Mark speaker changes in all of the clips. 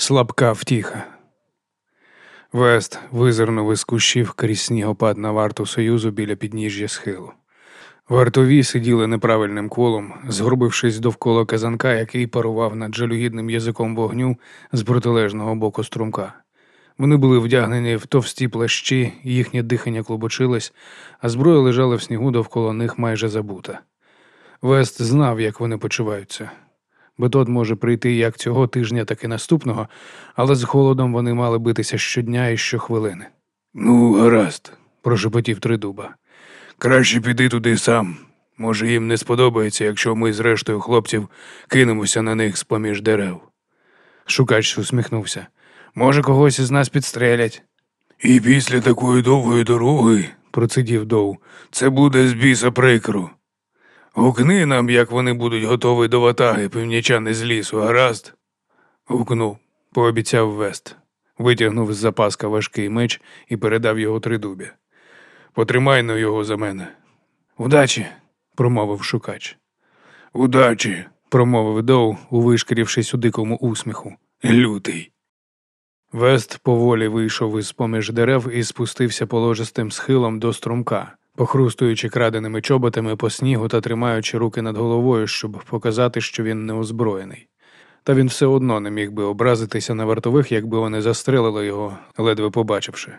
Speaker 1: Слабка втіха. Вест визирнув із кущів крізь снігопад на варту Союзу біля підніжжя схилу. Вартові сиділи неправильним колом, згрубившись довкола казанка, який парував над жалюгідним язиком вогню з протилежного боку струмка. Вони були вдягнені в товсті плащі, їхнє дихання клубочилось, а зброя лежала в снігу довкола них майже забута. Вест знав, як вони почуваються. Бетот може прийти як цього тижня, так і наступного, але з холодом вони мали битися щодня і щохвилини. Ну, гаразд, прошепотів тридуба. Краще піди туди сам. Може, їм не сподобається, якщо ми з рештою хлопців кинемося на них з поміж дерев. Шукач усміхнувся. Може, когось із нас підстрелять. І після такої довгої дороги, процидів Доу, це буде з біса прикро. Гукни нам, як вони будуть готові до ватаги північани з лісу, гаразд? Гукнув, пообіцяв Вест, витягнув з запаска важкий меч і передав його тридубі. Потримай на його за мене. Удачі, промовив шукач. Удачі, промовив Доу, увишкірившись у дикому усміху. Лютий. Вест поволі вийшов із поміж дерев і спустився положистим схилом до струмка, похрустуючи краденими чоботами по снігу та тримаючи руки над головою, щоб показати, що він не озброєний. Та він все одно не міг би образитися на вартових, якби вони застрелили його, ледве побачивши.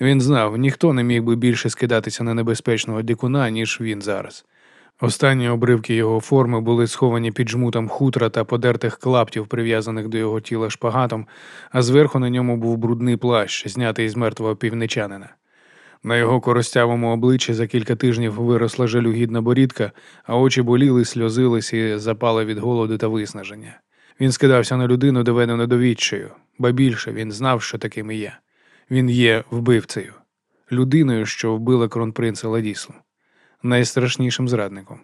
Speaker 1: Він знав, ніхто не міг би більше скидатися на небезпечного дикуна, ніж він зараз. Останні обривки його форми були сховані під жмутом хутра та подертих клаптів, прив'язаних до його тіла шпагатом, а зверху на ньому був брудний плащ, знятий з мертвого півничанина. На його коростявому обличчі за кілька тижнів виросла жалюгідна борідка, а очі боліли, сльозились і запали від голоду та виснаження. Він скидався на людину, доведену до відчаю, ба більше він знав, що таким і є. Він є вбивцею, людиною, що вбила кронпринца Ладіслу, найстрашнішим зрадником.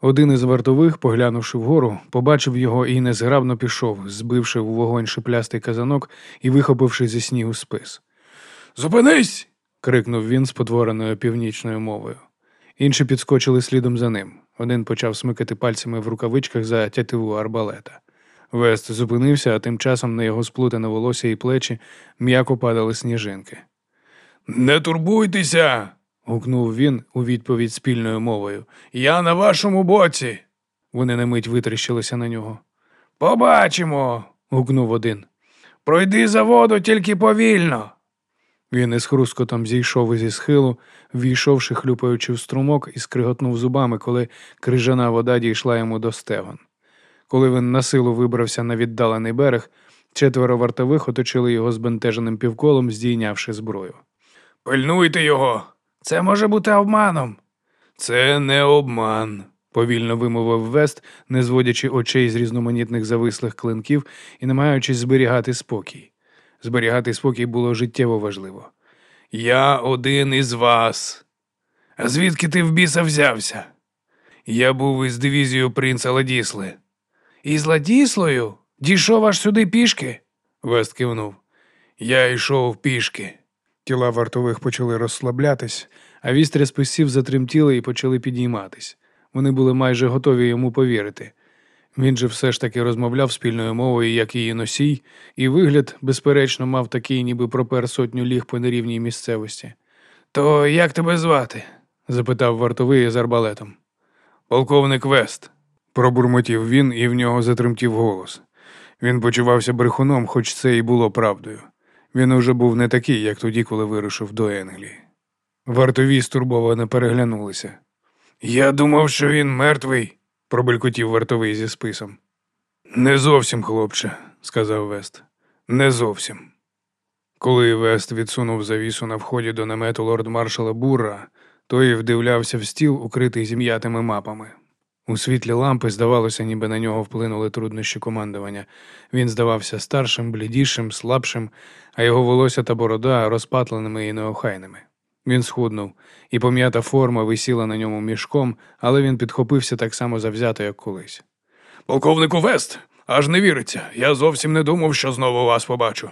Speaker 1: Один із вартових, поглянувши вгору, побачив його і незграбно пішов, збивши в вогонь шиплястий казанок і вихопивши зі снігу спис. Зупинись. Крикнув він спотвореною північною мовою. Інші підскочили слідом за ним. Один почав смикати пальцями в рукавичках за тятиву арбалета. Вест зупинився, а тим часом на його сплутане волосся і плечі м'яко падали сніжинки. Не турбуйтеся. гукнув він у відповідь спільною мовою. Я на вашому боці. Вони на мить витріщилися на нього. Побачимо. гукнув один. Пройди за воду тільки повільно. Він із хрускотом зійшов зі схилу, війшовши, хлюпаючи в струмок, і скриготнув зубами, коли крижана вода дійшла йому до стегон. Коли він на силу вибрався на віддалений берег, четверо вартових оточили його збентеженим півколом, здійнявши зброю. Пильнуйте його. Це може бути обманом. Це не обман, повільно вимовив Вест, не зводячи очей з різноманітних завислих клинків і намагаючись зберігати спокій. Зберігати спокій було життєво важливо. Я один із вас. А звідки ти в біса взявся? Я був із дивізією принца Ладісли. Із Ладіслою? Дійшов аж сюди пішки? Вест кивнув. Я йшов пішки. Тіла вартових почали розслаблятись, а вістря списів затремтіли і почали підійматись. Вони були майже готові йому повірити. Він же все ж таки розмовляв спільною мовою, як її носій, і вигляд, безперечно, мав такий, ніби пропер сотню ліг по нерівній місцевості. То як тебе звати? запитав вартовий з арбалетом. Полковник Вест, пробурмотів він, і в нього затремтів голос. Він почувався брехуном, хоч це і було правдою. Він уже був не такий, як тоді, коли вирушив до Енглії. Вартові стурбовано переглянулися. Я думав, що він мертвий, пробелькотів вартовий зі списом. Не зовсім, хлопче, сказав Вест. Не зовсім. Коли Вест відсунув завісу на вході до намету лорд маршала Бурра, той вдивлявся в стіл, укритий зім'ятими мапами. У світлі лампи, здавалося, ніби на нього вплинули труднощі командування. Він здавався старшим, блідішим, слабшим, а його волосся та борода розпатленими і неохайними. Він схуднув, і пом'ята форма висіла на ньому мішком, але він підхопився так само завзято, як колись. Полковнику Вест, аж не віриться. Я зовсім не думав, що знову вас побачу.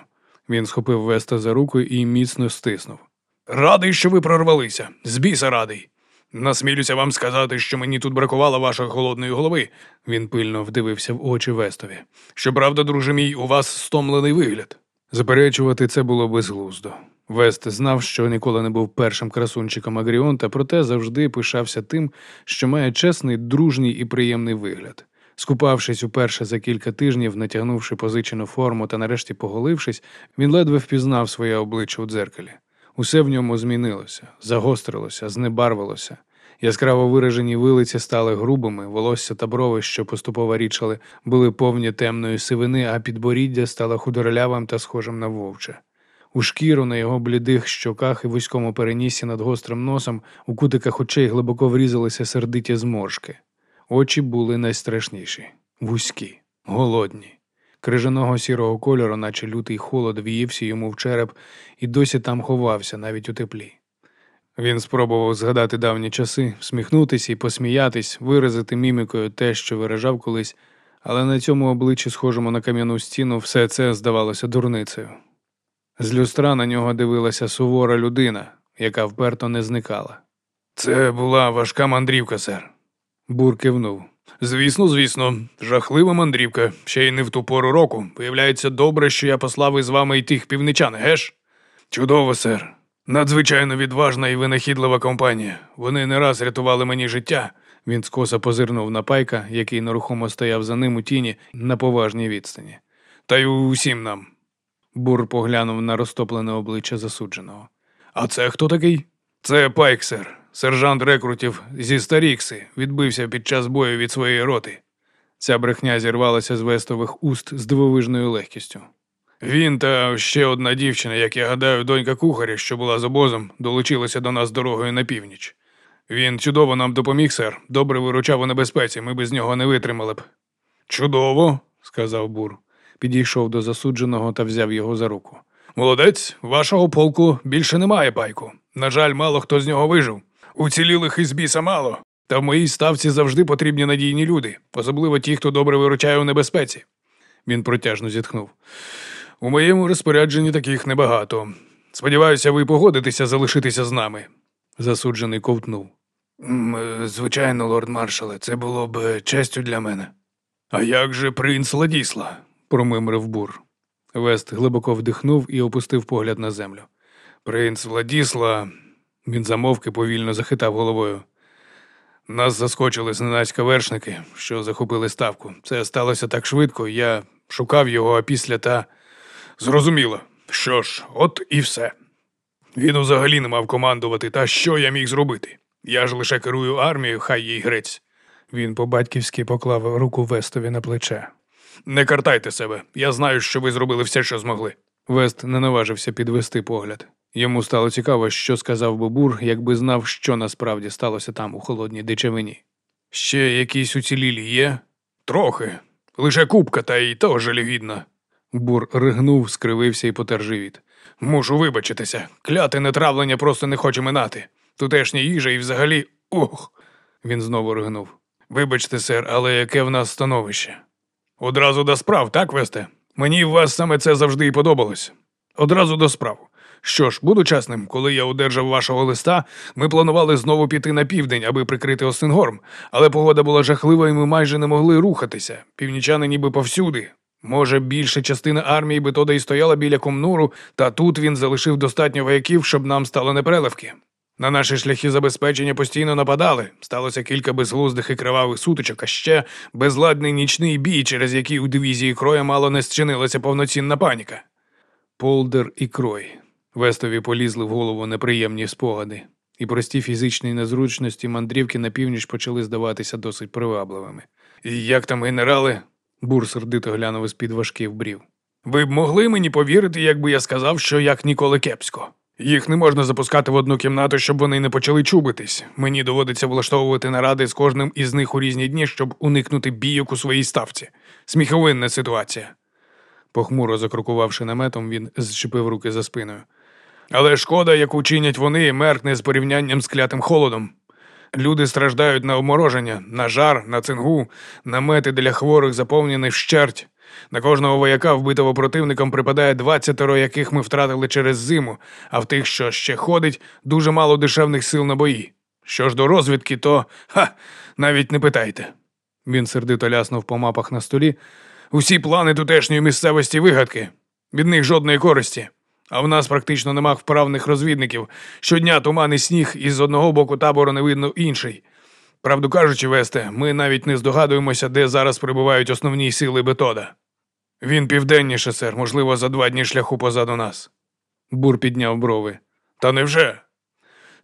Speaker 1: Він схопив Веста за руку і міцно стиснув. Радий, що ви прорвалися. З біса радий. Насмілюся вам сказати, що мені тут бракувало вашої холодної голови. Він пильно вдивився в очі Вестові. Щоправда, друже мій, у вас стомлений вигляд. Заперечувати це було безглуздо. Вест знав, що ніколи не був першим красунчиком Агріонта, проте завжди пишався тим, що має чесний, дружній і приємний вигляд. Скупавшись уперше за кілька тижнів, натягнувши позичену форму та нарешті поголившись, він ледве впізнав своє обличчя у дзеркалі. Усе в ньому змінилося, загострилося, знебарвилося. Яскраво виражені вилиці стали грубими, волосся та брови, що поступово річали, були повні темної сивини, а підборіддя стало худорлявим та схожим на вовче. У шкіру на його блідих щоках і вузькому перенісі над гострим носом у кутиках очей глибоко врізалися сердиті зморшки. Очі були найстрашніші, вузькі, голодні. Крижаного сірого кольору, наче лютий холод, в'ївся йому в череп і досі там ховався, навіть у теплі. Він спробував згадати давні часи, всміхнутися і посміятись, виразити мімікою те, що виражав колись, але на цьому обличчі, схожому на кам'яну стіну, все це здавалося дурницею. З люстра на нього дивилася сувора людина, яка вперто не зникала. Це була важка мандрівка, сер. Бур кивнув. Звісно, звісно, жахлива мандрівка, ще й не в ту пору року. Виявляється, добре, що я послав із вами й тих півничан, геш? Чудово, сер. Надзвичайно відважна і винахідлива компанія. Вони не раз рятували мені життя. Він скоса позирнув на пайка, який нерухомо стояв за ним у тіні на поважній відстані. Та й усім нам. Бур поглянув на розтоплене обличчя засудженого. А це хто такий? Це Пайк, сер. Сержант рекрутів зі Старікси відбився під час бою від своєї роти. Ця брехня зірвалася з вестових уст з дивовижною легкістю. Він та ще одна дівчина, як я гадаю, донька кухаря, що була з обозом, долучилася до нас дорогою на північ. Він чудово нам допоміг, сер, добре виручав у небезпеці, ми без нього не витримали б. Чудово, сказав Бур. Підійшов до засудженого та взяв його за руку. Молодець, вашого полку більше немає, пайку. На жаль, мало хто з нього вижив. Уцілілих із біса мало. Та в моїй ставці завжди потрібні надійні люди, особливо ті, хто добре виручає у небезпеці. Він протяжно зітхнув. У моєму розпорядженні таких небагато. Сподіваюся, ви погодитеся залишитися з нами. Засуджений ковтнув. Е, Звичайно, лорд маршале, це було б е, честю для мене. А як же принц Ладісла? Промимрив бур. Вест глибоко вдихнув і опустив погляд на землю. Принц Владісла. Він замовк і повільно захитав головою. Нас заскочили зненацька вершники, що захопили ставку. Це сталося так швидко, я шукав його, а після та. Зрозуміло. Що ж, от і все. Він взагалі не мав командувати, та що я міг зробити? Я ж лише керую армією, хай їй грець. Він по-батьківськи поклав руку Вестові на плече. Не картайте себе. Я знаю, що ви зробили все, що змогли. Вест не наважився підвести погляд. Йому стало цікаво, що сказав би Бур, якби знав, що насправді сталося там у холодній дичавині. Ще якісь уцілілі є? Трохи. Лише кубка, та й то жалюгідна. Бур ригнув, скривився і потер живіт. Мушу вибачитися. Кляте нетравлення просто не хоче минати. Тутешня їжа і взагалі. Ух. Він знову ригнув. Вибачте, сер, але яке в нас становище? Одразу до справ, так, Весте? Мені в вас саме це завжди і подобалось. Одразу до справ. Що ж, буду чесним, коли я одержав вашого листа, ми планували знову піти на південь, аби прикрити Остингорм, але погода була жахлива, і ми майже не могли рухатися. Північани ніби повсюди. Може, більша частина армії би тоді й стояла біля комнуру, та тут він залишив достатньо вояків, щоб нам стало непереливки. На наші шляхи забезпечення постійно нападали. Сталося кілька безглуздих і кривавих сутичок, а ще безладний нічний бій, через який у дивізії кроя мало не зчинилася повноцінна паніка. Полдер і крой. Вестові полізли в голову неприємні спогади, і прості фізичні незручності мандрівки на північ почали здаватися досить привабливими. І як там генерали? Бур сердито глянув із під важких брів. Ви б могли мені повірити, якби я сказав, що як ніколи кепсько. Їх не можна запускати в одну кімнату, щоб вони не почали чубитись. Мені доводиться влаштовувати наради з кожним із них у різні дні, щоб уникнути бійок у своїй ставці. Сміховинна ситуація. Похмуро закрокувавши наметом, він зчепив руки за спиною. Але шкода, яку чинять вони, меркне з порівнянням з клятим холодом. Люди страждають на обмороження, на жар, на цингу, намети для хворих заповнені вщерть. На кожного вояка, вбитого противником, припадає двадцятеро, яких ми втратили через зиму, а в тих, що ще ходить, дуже мало дешевних сил на бої. Що ж до розвідки, то ха, навіть не питайте. Він сердито ляснув по мапах на столі. Усі плани тутешньої місцевості вигадки. Від них жодної користі. А в нас практично нема вправних розвідників. Щодня туман і сніг, і з одного боку табору не видно інший. Правду кажучи, Весте, ми навіть не здогадуємося, де зараз прибувають основні сили Бетода. Він південніше, сер, можливо, за два дні шляху позаду нас. Бур підняв брови. Та невже?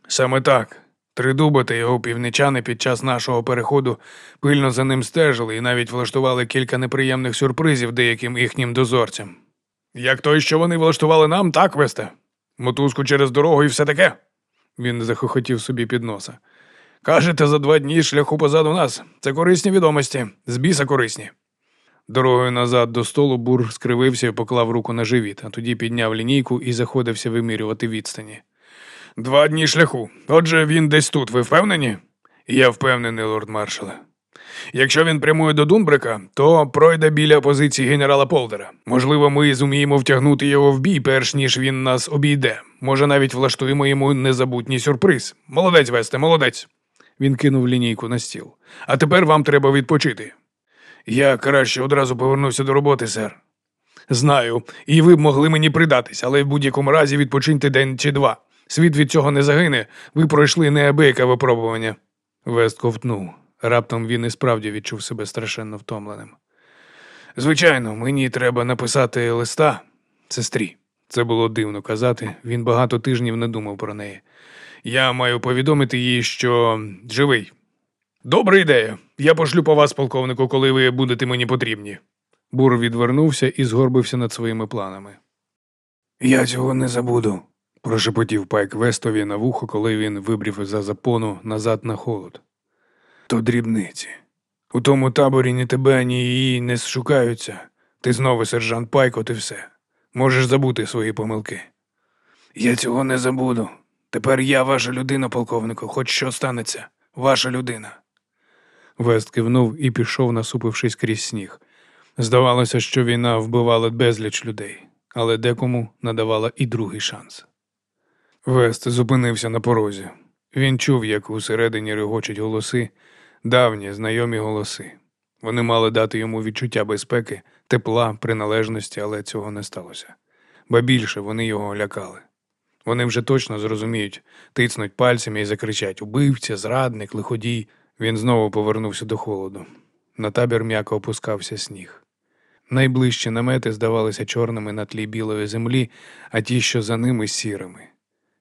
Speaker 1: Саме так. Тридуба та його півничани під час нашого переходу пильно за ним стежили і навіть влаштували кілька неприємних сюрпризів деяким їхнім дозорцям. Як той, що вони влаштували нам, так, Весте? Мотузку через дорогу і все таке? Він захохотів собі під носа. Кажете, за два дні шляху позаду нас. Це корисні відомості, з біса корисні. Дорогою назад до столу бур скривився і поклав руку на живіт, а тоді підняв лінійку і заходився вимірювати відстані. Два дні шляху. Отже, він десь тут, ви впевнені? Я впевнений, лорд маршале. Якщо він прямує до Дунбрика, то пройде біля позиції генерала Полдера. Можливо, ми зуміємо втягнути його в бій, перш ніж він нас обійде. Може, навіть влаштуємо йому незабутній сюрприз. Молодець, Весте, молодець. Він кинув лінійку на стіл. А тепер вам треба відпочити. Я краще одразу повернуся до роботи, сер. Знаю, і ви б могли мені придатись, але в будь-якому разі відпочиньте день чи два. Світ від цього не загине, ви пройшли неабияке випробування. Вест ковтнув. Раптом він і справді відчув себе страшенно втомленим. Звичайно, мені треба написати листа сестрі. Це було дивно казати, він багато тижнів не думав про неї. Я маю повідомити їй, що живий. Добра ідея. Я пошлю по вас, полковнику, коли ви будете мені потрібні. Бур відвернувся і згорбився над своїми планами. Я цього не забуду, прошепотів Пайк Вестові на вухо, коли він вибрів за запону назад на холод. То дрібниці. У тому таборі ні тебе, ні її не шукаються. Ти знову сержант Пайк, от і все. Можеш забути свої помилки. Я цього не забуду. Тепер я ваша людина, полковнику, хоч що станеться, ваша людина. Вест кивнув і пішов, насупившись крізь сніг. Здавалося, що війна вбивала безліч людей, але декому надавала і другий шанс. Вест зупинився на порозі. Він чув, як усередині регочуть голоси, давні знайомі голоси. Вони мали дати йому відчуття безпеки, тепла, приналежності, але цього не сталося. Ба більше вони його лякали. Вони вже точно зрозуміють, тицнуть пальцями і закричать Убивця, зрадник, лиходій. Він знову повернувся до холоду. На табір м'яко опускався сніг. Найближчі намети здавалися чорними на тлі білої землі, а ті, що за ними сірими.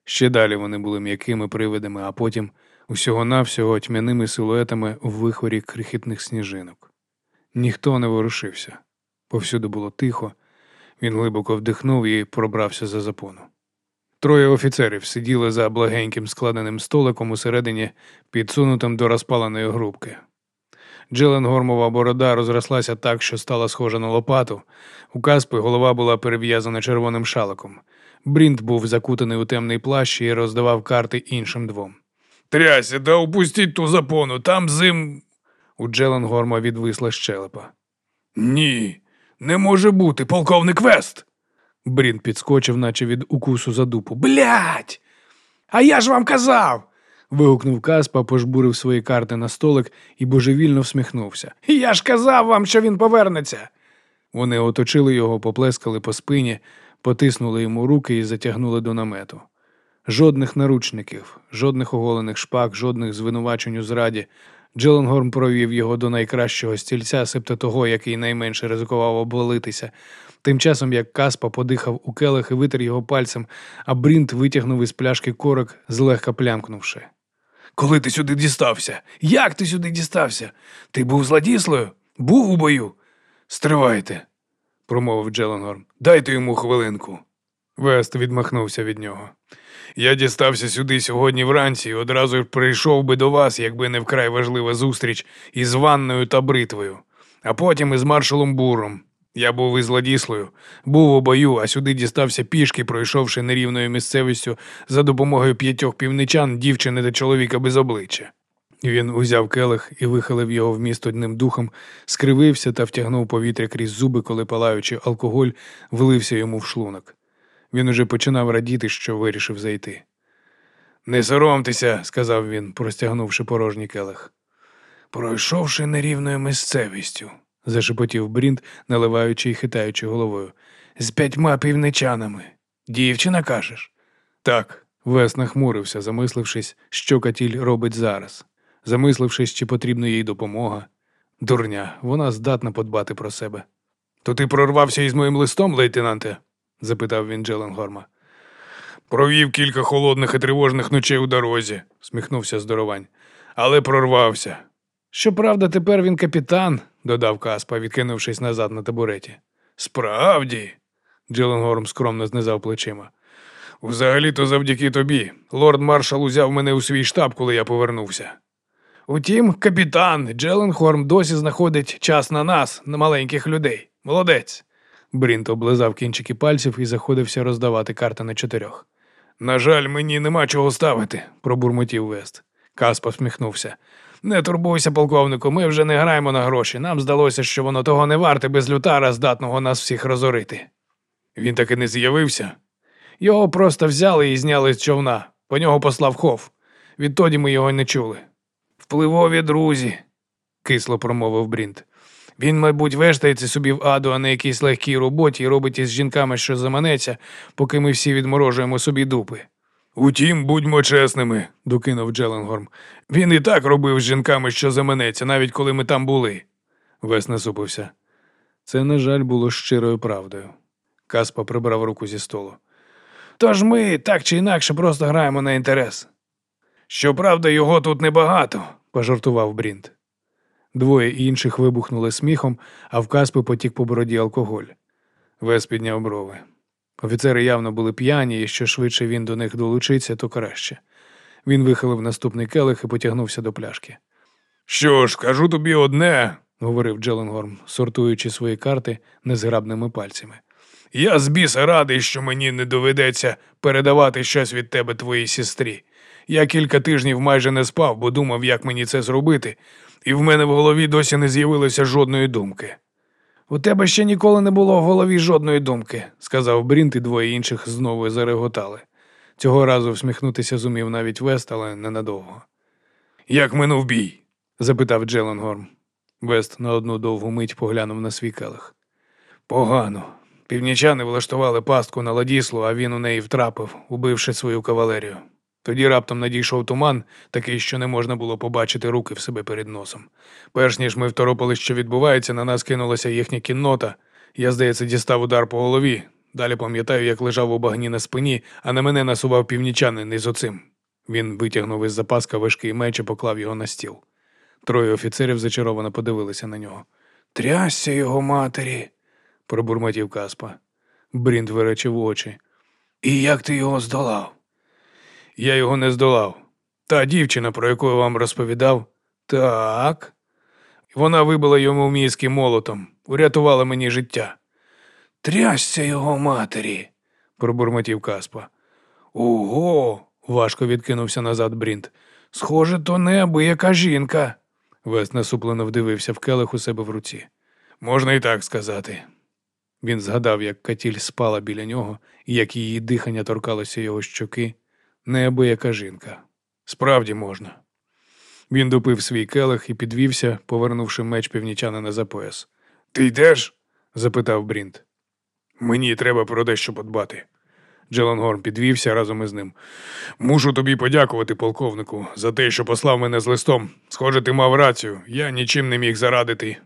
Speaker 1: Ще далі вони були м'якими привидами, а потім усього-навсього тьмяними силуетами у вихорі крихітних сніжинок. Ніхто не ворушився. Повсюди було тихо. Він глибоко вдихнув і пробрався за запону. Троє офіцерів сиділи за благеньким складеним столиком усередині, підсунутим до розпаленої грубки. Джелен Гормова борода розрослася так, що стала схожа на лопату. У Каспи голова була перев'язана червоним шаликом. Брінт був закутаний у темний плащ і роздавав карти іншим двом. Тряся, да опустіть ту запону, там зим. У Джелен Горма відвисла щелепа. Ні, не може бути, полковник Вест. Брін підскочив, наче від укусу за дупу. Блять! А я ж вам казав. вигукнув Каспа, пожбурив свої карти на столик і божевільно всміхнувся. Я ж казав вам, що він повернеться. Вони оточили його, поплескали по спині, потиснули йому руки і затягнули до намету. Жодних наручників, жодних оголених шпак, жодних звинувачень у зраді. Джеленгорм провів його до найкращого стільця, себто того, який найменше ризикував обвалитися. Тим часом як Каспа подихав у келих і витер його пальцем, а Брінт витягнув із пляшки корок, злегка плямкнувши. Коли ти сюди дістався? Як ти сюди дістався? Ти був злодіслою? Був у бою? Стривайте, промовив Джеленгорм. Дайте йому хвилинку. Вест відмахнувся від нього. Я дістався сюди сьогодні вранці і одразу прийшов би до вас, якби не вкрай важлива зустріч із ванною та бритвою, а потім із маршалом Буром. Я був із Ладіслою, був у бою, а сюди дістався пішки, пройшовши нерівною місцевістю за допомогою п'ятьох півничан, дівчини та чоловіка без обличчя. Він узяв келих і вихилив його в міст одним духом, скривився та втягнув повітря крізь зуби, коли палаючи алкоголь, влився йому в шлунок. Він уже починав радіти, що вирішив зайти. Не соромтеся, сказав він, простягнувши порожній келих. Пройшовши нерівною місцевістю, зашепотів Брінт, наливаючи й хитаючи головою. З п'ятьма півничанами. Дівчина кажеш? Так. Вес нахмурився, замислившись, що Катіль робить зараз, замислившись, чи потрібна їй допомога. Дурня, вона здатна подбати про себе. То ти прорвався із моїм листом, лейтенанте? Запитав він Джеленгорма. Провів кілька холодних і тривожних ночей у дорозі, сміхнувся здоровань. Але прорвався. Щоправда, тепер він капітан, додав Каспа, відкинувшись назад на табуреті. Справді, Джеленгорм скромно знизав плечима. Взагалі-то завдяки тобі. Лорд маршал узяв мене у свій штаб, коли я повернувся. Утім, капітан Джеленхорм досі знаходить час на нас, на маленьких людей. Молодець. Брінт облизав кінчики пальців і заходився роздавати карти на чотирьох. На жаль, мені нема чого ставити, пробурмотів Вест. Каспа всміхнувся. Не турбуйся, полковнику, ми вже не граємо на гроші. Нам здалося, що воно того не варте без лютара, здатного нас всіх розорити. Він таки не з'явився. Його просто взяли і зняли з човна. По нього послав хов. Відтоді ми його не чули. Впливові друзі, кисло промовив Брінт. Він, мабуть, вештається собі в аду, а на якійсь легкій роботі і робить із жінками, що заманеться, поки ми всі відморожуємо собі дупи. Утім, будьмо чесними, докинув Джеленгорм. Він і так робив з жінками, що заманеться, навіть коли ми там були. Вес насупився. Це, на жаль, було щирою правдою. Каспа прибрав руку зі столу. Тож ми так чи інакше просто граємо на інтерес. Щоправда, його тут небагато, пожартував Брінт. Двоє інших вибухнули сміхом, а в Каспи потік по бороді алкоголь. Вес підняв брови. Офіцери явно були п'яні, і що швидше він до них долучиться, то краще. Він вихилив наступний келих і потягнувся до пляшки. Що ж, кажу тобі одне, говорив Джеленгорм, сортуючи свої карти незграбними пальцями. Я з біса радий, що мені не доведеться передавати щось від тебе твоїй сестрі. Я кілька тижнів майже не спав, бо думав, як мені це зробити, і в мене в голові досі не з'явилося жодної думки. У тебе ще ніколи не було в голові жодної думки, сказав Брінт, і двоє інших знову зареготали. Цього разу всміхнутися зумів навіть Вест, але ненадовго. Як минув бій? запитав Джеленгорм. Вест на одну довгу мить поглянув на свій келих. Погано. Північани влаштували пастку на ладіслу, а він у неї втрапив, убивши свою кавалерію. Тоді раптом надійшов туман, такий, що не можна було побачити руки в себе перед носом. Перш ніж ми второпали, що відбувається, на нас кинулася їхня кіннота. Я, здається, дістав удар по голові. Далі пам'ятаю, як лежав у багні на спині, а на мене насував північанин із оцим. Він витягнув із запаска важкий меч і поклав його на стіл. Троє офіцерів зачаровано подивилися на нього. Трясся його матері, пробурмотів Каспа. Брінт виречив очі. І як ти його здолав? Я його не здолав. Та дівчина, про яку я вам розповідав, так. Вона вибила йому мізки молотом, урятувала мені життя. Трясся його матері, пробурмотів Каспа. Ого. важко відкинувся назад Брінт. Схоже, то небо, яка жінка. Вес насуплено вдивився в келих у себе в руці. Можна і так сказати. Він згадав, як Катіль спала біля нього, і як її дихання торкалося його щоки, неабияка жінка. Справді можна. Він допив свій келих і підвівся, повернувши меч північанина за пояс. Ти йдеш? запитав Брінт. Мені треба про дещо подбати. Джеленгорн підвівся разом із ним. Мушу тобі подякувати, полковнику, за те, що послав мене з листом. Схоже, ти мав рацію, я нічим не міг зарадити.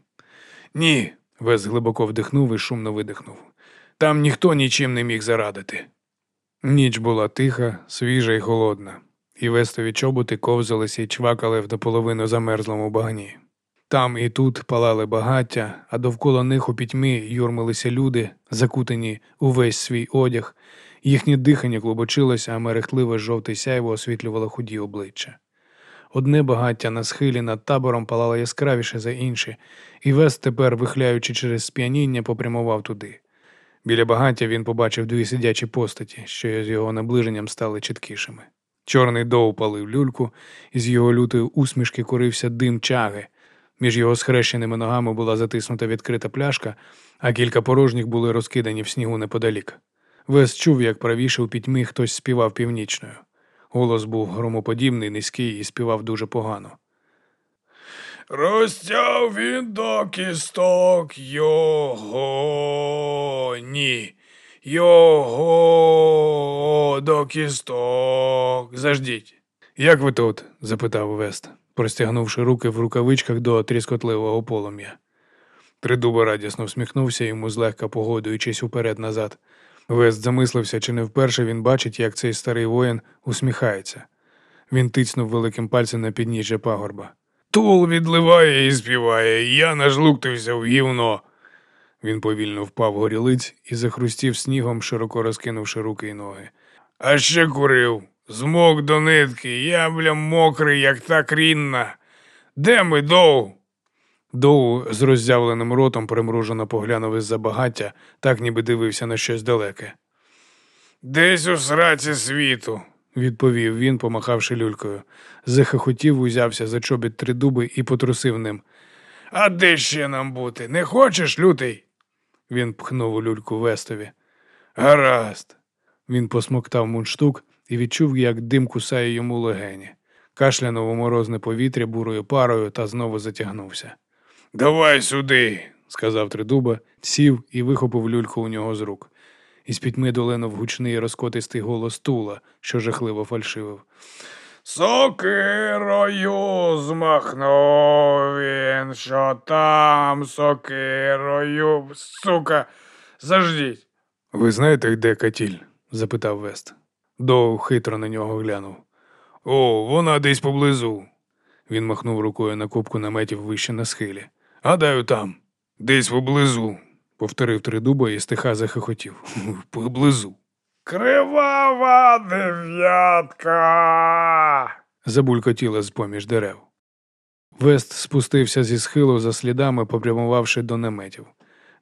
Speaker 1: Ні, Вес глибоко вдихнув і шумно видихнув. Там ніхто нічим не міг зарадити. Ніч була тиха, свіжа і холодна, і вестові чоботи ковзалися і чвакали в наполовину замерзлому багні. Там і тут палали багаття, а довкола них у пітьмі юрмилися люди, закутані у весь свій одяг, їхнє дихання клубочилося, а мерехтливе жовте сяйво освітлювало худі обличчя. Одне багаття на схилі над табором палало яскравіше за інші, і Вес тепер, вихляючи через сп'яніння, попрямував туди. Біля багаття він побачив дві сидячі постаті, що з його наближенням стали чіткішими. Чорний доу палив люльку, і з його лютої усмішки курився дим чаги. Між його схрещеними ногами була затиснута відкрита пляшка, а кілька порожніх були розкидані в снігу неподалік. Вес чув, як правіше у пітьмі хтось співав північною. Голос був громоподібний, низький і співав дуже погано.
Speaker 2: Розтяв він до кісток його ні. Його до кісток. Заждіть.
Speaker 1: Як ви тут? запитав Вест, простягнувши руки в рукавичках до тріскотливого полум'я. Тридуба радісно всміхнувся йому, злегка погодуючись уперед назад. Вест замислився, чи не вперше він бачить, як цей старий воїн усміхається. Він тицнув великим пальцем на підніжжя пагорба.
Speaker 2: Тул відливає і співає, я нажлуктився в гівно.
Speaker 1: Він повільно впав горілиць і захрустів снігом, широко розкинувши руки й ноги.
Speaker 2: А ще курив. Змок до нитки, я, бля, мокрий, як та крінна. Де ми доу?
Speaker 1: Доу з роззявленим ротом примружено поглянув із-за багаття, так ніби дивився на щось далеке.
Speaker 2: Десь у сраці світу.
Speaker 1: Відповів він, помахавши люлькою. Захохотів, узявся за чобіт тридуби і потрусив ним.
Speaker 2: А де ще нам бути? Не хочеш, лютий?
Speaker 1: Він пхнув у люльку Вестові.
Speaker 2: Гаразд.
Speaker 1: Він посмоктав мундштук і відчув, як дим кусає йому легені. Кашлянув у морозне повітря бурою парою та знову затягнувся.
Speaker 2: Давай сюди.
Speaker 1: сказав тридуба, сів і вихопив люльку у нього з рук. Із пітьми долинув гучний розкотистий голос тула, що жахливо фальшивив.
Speaker 2: Сокирою змахнув він, що там сокирою, сука, заждіть.
Speaker 1: Ви знаєте, де Катіль? запитав Вест. Доу хитро на нього глянув.
Speaker 2: О, вона десь поблизу.
Speaker 1: Він махнув рукою на кубку наметів вище на схилі.
Speaker 2: Гадаю, там, десь поблизу.
Speaker 1: Повторив тридуба і стиха захихотів. Поблизу.
Speaker 2: Кривава дев'ятка.
Speaker 1: Забулькотіла з поміж дерев. Вест спустився зі схилу за слідами, попрямувавши до наметів.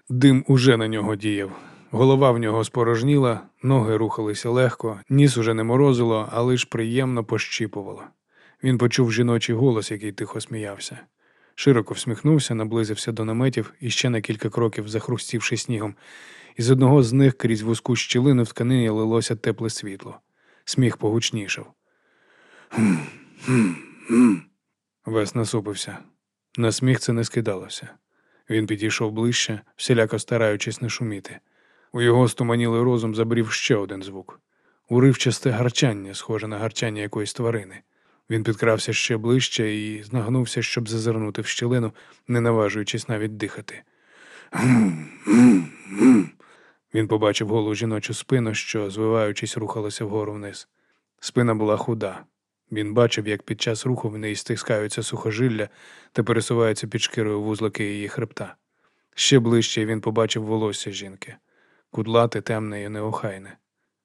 Speaker 1: Дим уже на нього діяв. Голова в нього спорожніла, ноги рухалися легко, ніс уже не морозило, а лиш приємно пощіпувало. Він почув жіночий голос, який тихо сміявся. Широко всміхнувся, наблизився до наметів і ще на кілька кроків захрустівши снігом. Із одного з них крізь вузьку щілину в тканині лилося тепле світло. Сміх погучнішав. Вес насупився. На сміх це не скидалося. Він підійшов ближче, всіляко стараючись не шуміти. У його стуманілий розум забрів ще один звук уривчасте гарчання, схоже на гарчання якоїсь тварини. Він підкрався ще ближче і нагнувся, щоб зазирнути в щілину, не наважуючись навіть дихати. Він побачив голу жіночу спину, що, звиваючись, рухалася вгору вниз. Спина була худа. Він бачив, як під час руху в неї стискаються сухожилля та пересуваються під шкірою вузлики її хребта. Ще ближче він побачив волосся жінки кудлате, темне і неохайне.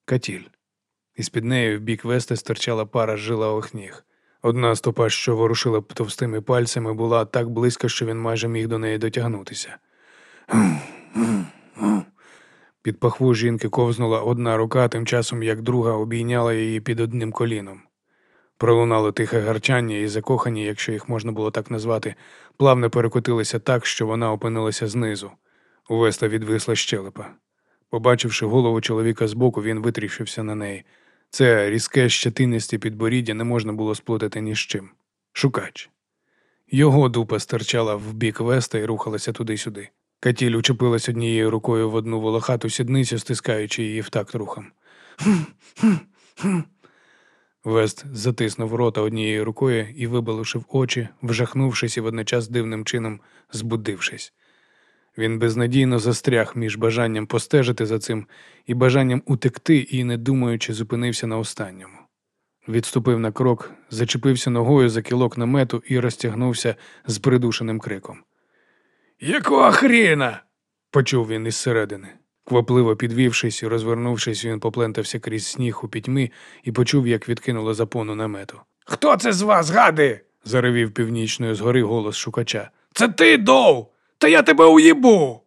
Speaker 1: Катіль. Із під неї в бік вести стирчала пара жилавих ніг. Одна стопа, що ворушила товстими пальцями, була так близько, що він майже міг до неї дотягнутися. Під пахву жінки ковзнула одна рука, тим часом як друга обійняла її під одним коліном. Пролунало тихе гарчання і закохані, якщо їх можна було так назвати, плавно перекотилися так, що вона опинилася знизу. У Веста відвисла щелепа. Побачивши голову чоловіка збоку, він витріщився на неї. Це різке щетинисті підборіддя не можна було сплутати ні з чим. Шукач. Його дупа стирчала в бік веста і рухалася туди-сюди. Катіль учепилась однією рукою в одну волохату сідницю, стискаючи її в такт рухом. Вест затиснув рота однією рукою і вибалушив очі, вжахнувшись і водночас дивним чином збудившись. Він безнадійно застряг між бажанням постежити за цим і бажанням утекти і, не думаючи, зупинився на останньому. Відступив на крок, зачепився ногою за кілок намету і розтягнувся з придушеним криком.
Speaker 2: Якого хріна?
Speaker 1: почув він із середини. Квапливо підвівшись і розвернувшись, він поплентався крізь сніг у пітьми і почув, як відкинуло запону намету.
Speaker 2: Хто це з вас, гади?
Speaker 1: заревів північної згори голос шукача.
Speaker 2: Це ти, Доу! Та я тебе уїбу!